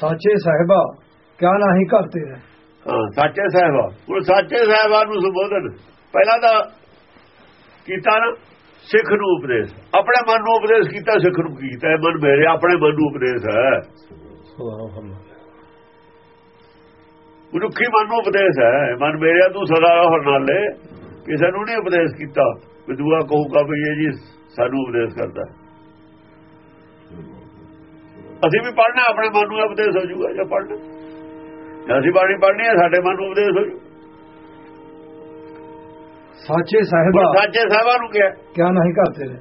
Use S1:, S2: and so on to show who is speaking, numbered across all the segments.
S1: ਸਾਚੇ ਸਾਹਿਬਾ ਕਿਆ ਨਹੀਂ ਕਰਤੇ ਹੈ
S2: ਹਾਂ ਸਾਚੇ ਸਾਹਿਬਾ। ਉਹ ਸਾਚੇ ਸਾਹਿਬਾ ਨੂੰ ਸੰਬੋਧਨ ਪਹਿਲਾਂ ਤਾਂ ਕੀਤਾ ਨਾ ਸਿੱਖ ਨੂੰ ਉਪਦੇਸ਼। ਆਪਣੇ ਮਨ ਨੂੰ ਉਪਦੇਸ਼ ਕੀਤਾ ਸਿੱਖ ਨੂੰ ਕੀਤਾ? ਇਹ ਮਨ ਮੇਰੇ ਆਪਣੇ ਮਨ ਨੂੰ ਉਪਦੇਸ਼ ਹੈ। ਮਨੁੱਖੀ ਮਨ ਨੂੰ ਉਪਦੇਸ਼ ਹੈ। ਮਨ ਮੇਰੇ ਤੂੰ ਸਦਾ ਰਹੋ ਨਾਲੇ। ਕਿਸੇ ਨੂੰ ਨਹੀਂ ਉਪਦੇਸ਼ ਕੀਤਾ। ਵਿਦੂਆ ਕਹੂਗਾ ਵੀ ਇਹ ਜੀ ਸਾਨੂੰ ਉਪਦੇਸ਼ ਕਰਦਾ ਅਸੀਂ ਵੀ ਪੜ੍ਹਨਾ ਆਪਣੇ ਮਨ ਨੂੰ ਉਪਦੇਸ਼ ਹੋ ਜਾਊਗਾ ਜੇ ਪੜ੍ਹਨਾ। ਜੇ ਅਸੀਂ ਬਾਣੀ ਪੜ੍ਹਨੀ ਹੈ ਸਾਡੇ ਮਨ ਨੂੰ ਉਪਦੇਸ਼ ਹੋ ਜਾਊ।
S1: ਸਾਚੇ ਸਾਹਿਬਾ
S2: ਸਾਚੇ ਸਾਹਿਬਾਂ ਨੂੰ ਕਿਹਾ
S1: ਕਿਆ ਨਹੀਂ ਕਰਤੇ ਹੈ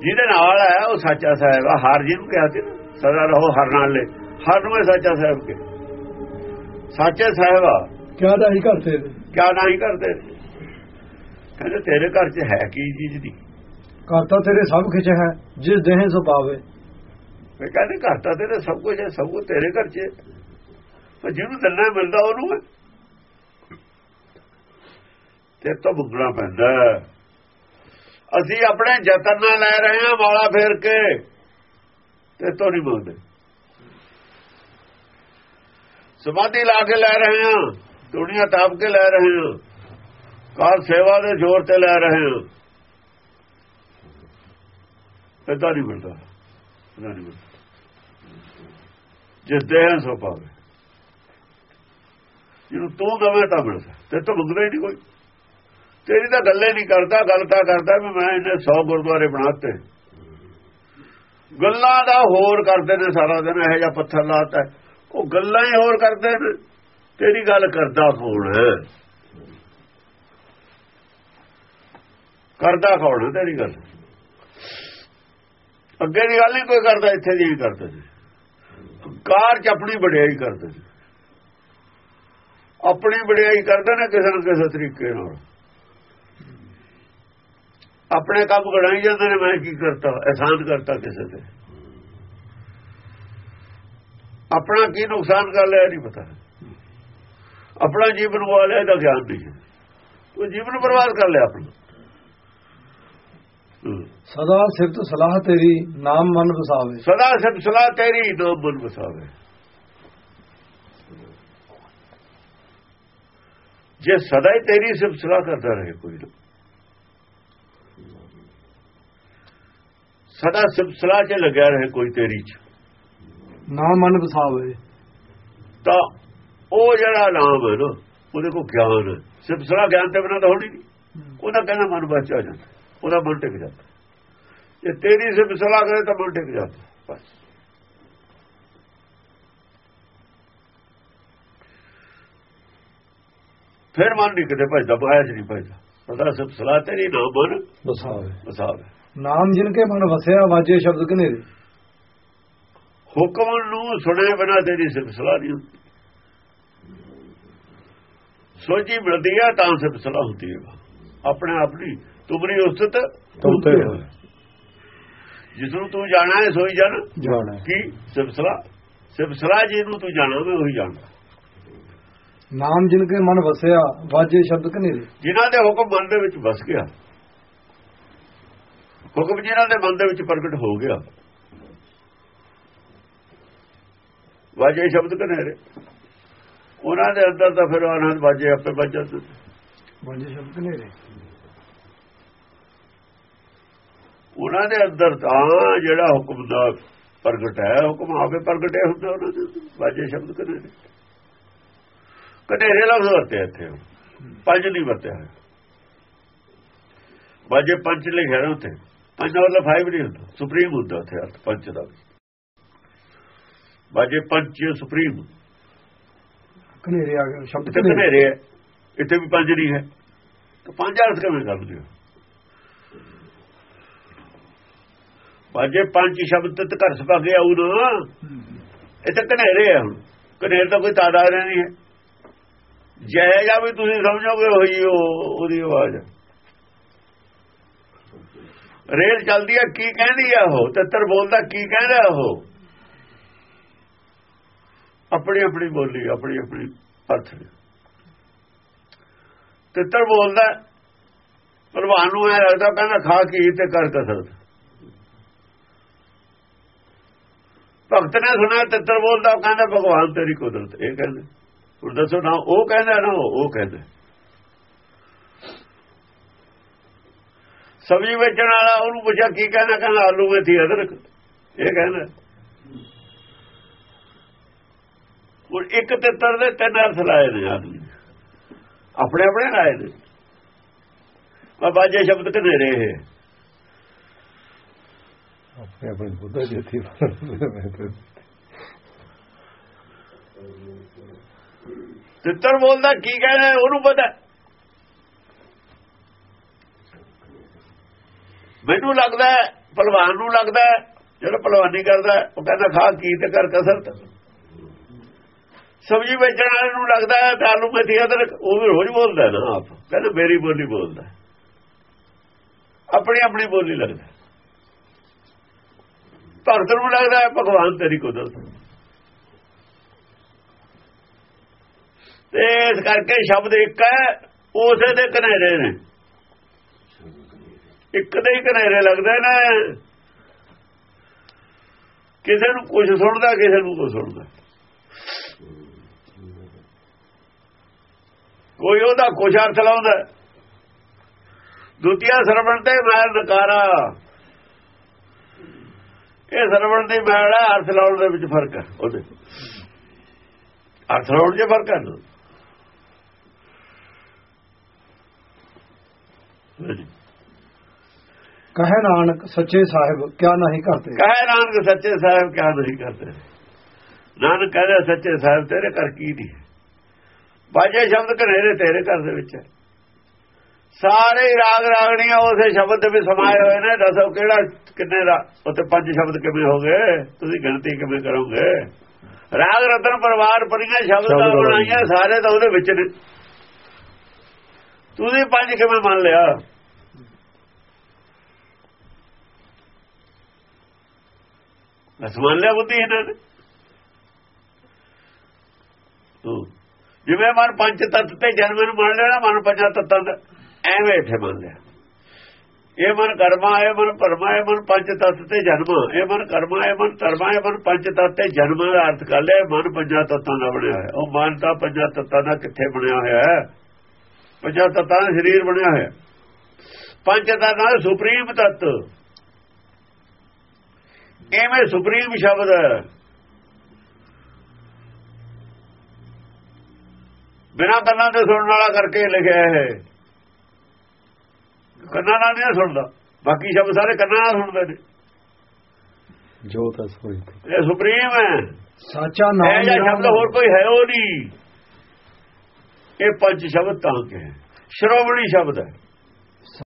S2: ਜਿਹਦੇ ਨਾਲ ਹੈ ਉਹ ਸਾਚਾ ਸਾਹਿਬ ਆ। ਹਰ ਜੀ ਨੂੰ ਕਿਹਾ ਸੀ ਨਾ ਸਦਾ ਰਹੋ ਹਰ ਨਾਲ ਲੈ ਹਰ ਨੂੰ ਸਾਚਾ ਸਾਹਿਬ ਕੇ ਸਾਚੇ ਸਾਹਿਬ ਆ।
S1: ਕਿਆ ਨਹੀਂ ਕਰਤੇ ਹੈ
S2: ਕਿਆ ਨਹੀਂ ਕਰਦੇ ਕਹਿੰਦੇ ਤੇਰੇ ਘਰ 'ਚ ਹੈ ਕੀ ਚੀਜ਼ ਦੀ?
S1: ਕਰਤਾ ਤੇਰੇ ਸਭ ਖਿਚ ਹੈ, ਜਿਸ ਦੇਹ ਸੋ ਪਾਵੇ।
S2: ਮੈਂ ਕਹਿੰਦੇ ਘਰ ਤਾਂ ਤੇਰੇ ਸਭ ਕੁਝ ਹੈ, ਸਭ ਕੁਝ ਤੇਰੇ ਘਰ 'ਚ ਪਰ ਜਿਹਨੂੰ ਦਿਲਣਾ ਮਿਲਦਾ, ਉਹਨੂੰ ਹੈ। ਤੇ ਤੋਂ ਬੁਗਣਾ ਪੈਂਦਾ ਅਸੀਂ ਆਪਣੇ ਯਤਨ ਨਾਲ ਲੈ ਰਹੇ ਹਾਂ, ਵਾਲਾ ਫੇਰ ਕੇ। ਤੇ ਤੋਂ ਨਹੀਂ ਮੰਗਦੇ। ਸਮਾਧੀ ਲਾ ਕੇ ਲੈ ਰਹੇ ਹਾਂ, ਦੁਨੀਆ ਤਾਪ ਕੇ ਲੈ ਰਹੇ ਹਾਂ। ਕਾਰ ਸੇਵਾ ਦੇ ਜ਼ੋਰ ਤੇ ਲੈ ਰਹੇ ਹਾਂ। ਇਦਾਂ ਨਹੀਂ ਮਿਲਦਾ। ਇਦਾਂ ਨਹੀਂ ਮਿਲਦਾ। ਜਿਸ ਦੇਹ ਸੋ ਪਾਵੇ। ਜਿਹਨੂੰ ਤੂੰ ਦਵੇਂ ਤਾਂ ਮਿਲਦਾ। ਤੇ ਤੋਂ ਮੰਗਦਾ ਹੀ ਨਹੀਂ ਕੋਈ। ਤੇਰੀ ਤਾਂ ਗੱਲੇ ਨਹੀਂ ਕਰਦਾ ਗੱਲ ਤਾਂ ਕਰਦਾ ਵੀ ਮੈਂ ਇਹਨੇ 100 ਗੁਰਦੁਆਰੇ ਬਣਾਤੇ। ਗੱਲਾਂ ਦਾ ਹੋਰ ਕਰਦੇ ਨੇ ਸਾਰਾ ਦਿਨ, ਇਹੋ ਜਿਹਾ ਪੱਥਰ ਲਾਤਾ। ਉਹ ਗੱਲਾਂ ਹੀ ਹੋਰ ਕਰਦੇ ਨੇ। ਤੇਰੀ ਗੱਲ ਕਰਦਾ ਕੌਣ ਹੈ? ਕਰਦਾ ਕੌਣ ਹੈ ਤੇਰੀ ਗੱਲ? ਅੱਗੇ ਦੀ ਗੱਲ ਨਹੀਂ ਕੋਈ ਕਰਦਾ, ਇੱਥੇ ਦੀ ਵੀ ਕਰਦੇ ਸੀ ਕਾਰ ਚ ਆਪਣੀ ਵਡਿਆਈ ਕਰਦੇ ਸੀ ਆਪਣੀ ਵਡਿਆਈ ਕਰਦੇ ਨੇ ਕਿਸੇ ਨਾ ਕਿਸੇ ਤਰੀਕੇ ਨਾਲ। ਆਪਣੇ ਕੰਮ ਗੜਾਈ ਜਾਂਦੇ ਨੇ, ਮੈਂ ਕੀ ਕਰਤਾ, ਅਹਿਸਾਨ ਕਰਤਾ ਕਿਸੇ ਤੇ। ਆਪਣਾ ਕੀ ਨੁਕਸਾਨ ਕਰ ਲਿਆ ਨਹੀਂ ਪਤਾ। ਆਪਣਾ ਜੀਵਨ ਵਾਲਿਆ ਦਾ ਗਿਆਨ ਨਹੀਂ ਹੈ। ਉਹ ਜੀਵਨ ਬਰਬਾਦ ਕਰ ਲਿਆ ਆਪਣਾ।
S1: ਸਦਾ ਸਿਫਤ ਸਲਾਹ ਤੇਰੀ ਨਾਮ ਮਨ ਵਸਾਵੇ।
S2: ਸਦਾ ਸਿਫਤ ਸਲਾਹ ਤੇਰੀ ਨਾਮ ਮਨ ਵਸਾਵੇ। ਜੇ ਸਦਾ ਹੀ ਤੇਰੀ ਸਿਫਤ ਸਲਾਹ ਕਰਦਾ ਰਹੇ ਕੋਈ ਸਦਾ ਸਿਫਤ ਸਲਾਹ 'ਚ ਲੱਗਿਆ ਰਹੇ ਕੋਈ ਤੇਰੀ 'ਚ।
S1: ਨਾਮ ਮਨ ਵਸਾਵੇ।
S2: ਤਾਂ ਉਹ ਜਿਹੜਾ ਨਾਮ ਹੈ ਨਾ ਉਹਦੇ ਕੋ ਗਿਆਨ ਸਿਫਤ ਸਲਾਹ ਗਿਆਨ ਤੇ ਬਿਨਾਂ ਤਾਂ ਹੋਣੀ ਨਹੀਂ। ਉਹਦਾ ਕਹਿੰਦਾ ਮਨ ਬਚ ਜਾਂਦਾ। ਉਹਦਾ ਮਨ ਟਿਕ ਜਾਂਦਾ। ਜੇ ਤੇਰੀ ਸਿਫਤ ਸਲਾਹ ਕਰੇ ਤਾਂ ਮਨ ਟਿਕ ਜਾਂਦਾ ਬਸ। ਫਿਰ ਮਨ ਨਹੀਂ ਕਿਤੇ ਭਜਦਾ ਮਾਇਆ ਚ ਨਹੀਂ ਭਜਦਾ। ਸਦਾ ਸਿਫਤ ਸਲਾਹ ਤੇਰੀ ਨਾਮ ਮਨ
S1: ਵਸਾਵੇ। ਨਾਮ ਜਿਨ ਕੇ ਮਨ ਵਸਿਆ ਵਾਜੇ ਸ਼ਬਦ ਕਨੇਰੇ
S2: ਹੁਕਮ ਨੂੰ ਸੁਣੇ ਬਿਨਾ ਤੇਰੀ ਸਿਫਤ ਸਲਾਹ ਨਹੀਂ ਹੁੰਦੀ। ਸੋਚੀ ਮਿਲਦੀ ਹੈ ਤਾਂ ਸਿਫਤ ਸਲਾਹ ਹੁੰਦੀ ਹੈ ਆਪਣੇ ਆਪ ਨਹੀਂ ਤੁਮਰੀ ਉਸਤਤ
S1: ਤੁਮ ਤੇ ਹੋਏ।
S2: ਜਿਸ ਨੂੰ ਤੂੰ ਜਾਣਾ ਹੈ ਸੋਈ ਜਾਣ
S1: ਜਾਣਾ
S2: ਕੀ? ਸਿਫਤ ਸਲਾਹ। ਸਿਫਤ ਸਲਾਹ ਜਿਹਨੂੰ ਤੂੰ ਜਾਣਾ ਮੈਂ ਉਹੀ ਜਾਣਦਾ
S1: ਨਾਮ ਜਿਨ ਕੇ ਮਨ ਵਸਿਆ ਵਾਜੇ ਸ਼ਬਦ ਕਨੇਰੇ
S2: ਜਿਨ੍ਹਾਂ ਦੇ ਹੁਕਮ ਮਨ ਦੇ ਵਿੱਚ ਵਸ ਗਿਆ। ਹੁਕਮ ਜਿਨ੍ਹਾਂ ਦੇ ਮਨ ਦੇ ਵਿੱਚ ਪ੍ਰਗਟ ਹੋ ਗਿਆ। ਵਾਜੇ ਸ਼ਬਦ ਕਨੇਰੇ ਉਹਨਾਂ ਦੇ ਅੰਦਰ ਤਾਂ ਫਿਰ ਆਨੰਦ ਵਾਜੇ ਆਪੇ ਵੱਜ ਜਾਂਦੇ
S1: ਵਾਜੇ ਸ਼ਬਦ ਕਨੇਰੇ
S2: ਉਹਨਾਂ ਦੇ ਅੰਦਰ ਤਾਂ ਜਿਹੜਾ ਹੁਕਮ ਦਾ ਪ੍ਰਗਟ ਹੈ ਹੁਕਮ ਆਪੇ ਪ੍ਰਗਟੇ ਹੁੰਦਾ ਉਹਨਾਂ ਦੇ। ਵਾਜੇ ਸ਼ਬਦ ਕਨੇਰੇ ਕਨੇਰੇ ਲਫ਼ਜ਼ ਵਰਤੇ ਇੱਥੇ ਪੰਜ ਨਹੀਂ ਵਰਤਿਆ। ਵਾਜੇ ਪੰਜ ਲਿਖਿਆ ਨਾ ਉੱਥੇ। ਪੰਜ ਦਾ ਮਤਲਬ ਫਾਈਵ ਨਹੀਂ ਹੁੰਦਾ। ਸੁਪਰੀਮ ਹੁੰਦਾ ਉੱਥੇ ਅਰਥ ਪੰਜ ਦਾ। ਵਾਜੇ ਪੰਜ ਸੁਪਰੀਮ
S1: ਕਨੇਰੇ ਆ ਗਿਆ ਸ਼ਬਦ ਕਨੇਰੇ
S2: ਹੈ ਇੱਥੇ ਵੀ ਪੰਜ ਨਹੀਂ ਹੈ। ਤਾਂ ਪੰਜ ਅਰਥ ਕਿਵੇਂ ਕਰ ਦਿਓ ਵਾਜੇ ਪੰਜ ਸ਼ਬਦ ਤੇ ਘਰ ਸਪਾ ਗਿਆ ਨਾ, ਇਹ ਤਾਂ ਕਨੇਰੇ ਹੈ ਹੁਣ। ਕਨੇਰ ਤਾਂ ਕੋਈ ਤਾਦਾਦ ਨਹੀਂ ਹੈ। ਜੈ ਜਾਂ ਵੀ ਤੁਸੀਂ ਸਮਝੋਗੇ ਹੋਈ ਉਹਦੀ ਆਵਾਜ਼ ਰੇਲ ਚੱਲਦੀ ਹੈ ਕੀ ਕਹਿੰਦੀ ਹੈ ਉਹ? ਤਿੱਤਰ ਬੋਲਦਾ, ਕੀ ਕਹਿੰਦਾ ਉਹ? ਆਪਣੀ ਆਪਣੀ ਬੋਲੀ, ਆਪਣੀ ਆਪਣੀ ਅਰਥ ਨੇ। ਤਿੱਤਰ ਬੋਲਦਾ, ਭਲਵਾਨ ਨੂੰ ਐ ਲੱਗਦਾ ਕਹਿੰਦਾ, ਖਾ ਕੀ ਤੇ ਕਰ ਕਸਰਤ। ਭਗਤ ਨੇ ਸੁਣਿਆ, ਤਿੱਤਰ ਬੋਲਦਾ, ਉਹ ਕਹਿੰਦਾ, ਭਗਵਾਨ ਤੇਰੀ ਕੁਦਰਤ। ਇਹ ਕਹਿੰਦੇ। ਹੁਣ ਦੱਸੋ ਨਾ, ਉਹ ਕਹਿੰਦਾ ਨਾ, ਉਹ ਕਹਿੰਦਾ। ਸਬਜ਼ੀ ਵੇਚਣ ਵਾਲਾ ਉਹਨੂੰ ਪੁੱਛਿਆ, ਕੀ ਕਹਿੰਦਾ? ਕਹਿੰਦਾ, ਆਲੂ ਮੇਥੀ ਅਦਰਕ। ਇਹ ਕਹਿੰਦਾ। ਹੁਣ ਇੱਕ ਤਿੱਤਰ ਦੇ ਤਿੰਨ ਅਰਥ ਲਾਏ ਨੇ ਆਦਮੀ ਆਪਣੇ ਆਪਣੇ ਲਾਏ ਨੇ। ਆ ਬਾਜੇ ਸ਼ਬਦ ਕਨੇਰੇ ਇਹ।
S1: ਆਪਣੇ ਆਪਣੇ ਬੁੱਧਾ ਜੀਤੀ
S2: ਤਿੱਤਰ ਬੋਲਦਾ ਕੀ ਕਹਿੰਦਾ ਉਹਨੂੰ ਪਤਾ ਮੈਨੂੰ ਲੱਗਦਾ ਹੈ, ਭਲਵਾਨ ਨੂੰ ਲੱਗਦਾ ਜਿਹੜਾ ਭਲਵਾਨੀ ਕਰਦਾ ਉਹ ਕਹਿੰਦਾ ਖਾ ਕੀ ਤੇ ਕਰ ਕਸਰਤ ਸਬਜ਼ੀ ਵੇਚਣ ਵਾਲੇ ਨੂੰ ਲੱਗਦਾ ਹੈ ਆਲੂ ਮੇਥੀ ਅਦਰਕ ਉਹ ਵੀ ਰੋਜ਼ ਬੋਲਦਾ ਨਾ ਆਪ ਕਹਿੰਦਾ ਮੇਰੀ ਬੋਲੀ ਬੋਲਦਾ। ਆਪਣੀ ਆਪਣੀ ਬੋਲੀ ਲੱਗਦਾ। ਭਗਤ ਨੂੰ ਲੱਗਦਾ ਹੈ, ਭਗਵਾਨ ਤੇਰੀ ਕੁਦਰਤ ਤੇ ਇਸ ਕਰਕੇ ਸ਼ਬਦ ਇੱਕ ਹੈ, ਉਸੇ ਦੇ ਕਨੇਰੇ ਨੇ। ਇੱਕ ਦੇ ਹੀ ਕਨੇਰੇ ਲੱਗਦੇ ਨੇ। ਕਿਸੇ ਨੂੰ ਕੁਝ ਸੁਣਦਾ, ਕਿਸੇ ਨੂੰ ਕੁਝ ਸੁਣਦਾ। ਕੋਈ ਉਹਦਾ ਕੁਝ ਅਰਥ ਲਾਉਂਦਾ। ਦੁਤੀਆ ਸਰਵਣ ਤੇ ਮੈਂ ਨਕਾਰਾ। ਇਹ ਸਰਵਣ ਦੀ ਮੈਲ ਹੈ ਅਰਥ ਲਾਉਣ ਦੇ ਵਿੱਚ ਫ਼ਰਕ ਹੈ ਉਹਦੇ। ਅਰਥ ਲਾਉਣ 'ਚ ਫ਼ਰਕ ਹੈ।
S1: ਕਹੇ ਨਾਨਕ ਸੱਚੇ ਸਾਹਿਬ ਕਿਆ ਨਹੀਂ ਕਰਤੇ
S2: ਕਹੇ ਨਾਨਕ ਸੱਚੇ ਸਾਹਿਬ ਕਿਆ ਨਹੀਂ ਕਰਦੇ? ਨਾਨਕ ਕਹਿੰਦਾ ਸੱਚੇ ਸਾਹਿਬ ਤੇਰੇ ਕਰ ਕੀ ਨਹੀਂ? ਬਾਜੇ ਸ਼ਬਦ ਘਨੇਰੇ ਤੇਰੇ ਘਰ ਦੇ ਵਿੱਚ ਹੈ। ਸਾਰੇ ਰਾਗ ਰਾਗਣੀਆਂ ਉਸੇ ਸ਼ਬਦ ਦੇ ਵਿੱਚ ਸਮਾਏ ਹੋਏ ਨੇ। ਦੱਸੋ ਕਿਹੜਾ ਕਿੰਨੇ ਦਾ ਉੱਤੇ ਪੰਜ ਸ਼ਬਦ ਕਿਵੇਂ ਹੋ ਗਏ ਤੁਸੀਂ ਗਿਣਤੀ ਕਿਵੇਂ ਕਰੋਗੇ? ਰਾਗ ਰਤਨ ਪਰਿਵਾਰ ਪਰੀਆਂ ਸ਼ਬਦ ਬਣਾਈਆਂ ਸਾਰੇ ਤਾਂ ਉਹਦੇ ਵਿੱਚ ਨੇ। ਤੁਸੀਂ ਪੰਜ ਕਿਵੇਂ ਮੰਨ ਲਿਆ? ਬਸ ਮੰਨ ਲਿਆ ਬੁੱਧੀ ਇਹਨਾਂ ਨੇ। ਜਿਵੇਂ ਮਨ ਪੰਜ ਤੱਤ ਤੇ ਜਨਮ ਨੂੰ ਮੰਨ ਲੈਣਾ ਮਨ ਪੰਜਾਂ ਤੱਤਾਂ ਦਾ। ਐਵੇਂ ਇੱਥੇ ਮੰਨ ਲਿਆ। ਇਹ ਮਨ ਕਰਮਾ, ਇਹ ਮਨ ਪਰਮਾ ਇਹ ਮਨ ਪੰਜ ਤੱਤ ਤੇ ਜਨਮ। ਇਹ ਮਨ ਕਰਮਾ, ਇਹ ਮਨ ਧਰਮਾ, ਇਹ ਮਨ ਪੰਜ ਤੱਤ ਤੇ ਜਨਮ ਦਾ ਅਰਥ ਕਰ ਲਿਆ। ਮਨ ਪੰਜਾਂ ਤੱਤਾਂ ਦਾ ਬਣਿਆ ਹੋਇਆ। ਉਹ ਮਨ ਤਾਂ ਪੰਜਾਂ ਤੱਤਾਂ ਦਾ ਕਿੱਥੇ ਬਣਿਆ ਹੋਇਆ ਹੈ? ਪੰਜਾਂ ਤੱਤਾਂ ਦਾ ਸਰੀਰ ਬਣਿਆ ਹੋਇਆ। ਪੰਜ ਤੱਤਾਂ ਦਾ ਸੁਪਰੀਮ ਤੱਤ। ਐਵੇਂ ਸੁਪਰੀਮ ਸ਼ਬਦ ਹੈ। ਬਿਨਾਂ ਗੱਲਾਂ ਦੇ ਸੁਣਨ ਵਾਲਾ ਕਰਕੇ ਲਿਖਿਆ ਹੈ। ਕੰਨਾਂ ਨਾਲ ਨਹੀਂ ਸੁਣਦਾ। ਬਾਕੀ ਸ਼ਬਦ ਸਾਰੇ ਕੰਨਾਂ ਨਾਲ ਸੁਣਦੇ ਨੇ।
S1: ਜੋ ਤਾਂ ਸੋਈ
S2: ਇਹ ਸੁਪਰੀਮ ਹੈ।
S1: ਸਾਚਾ
S2: ਇਹ
S1: ਨਾਮ
S2: ਜਿਹਾ ਸ਼ਬਦ ਹੋਰ ਕੋਈ ਹੈ ਉਹ ਨਹੀਂ। ਇਹ ਪੰਜ ਸ਼ਬਦ ਤਾਂ ਕਿ ਹੈ। ਸ਼੍ਰੋਮਣੀ ਸ਼ਬਦ ਹੈ।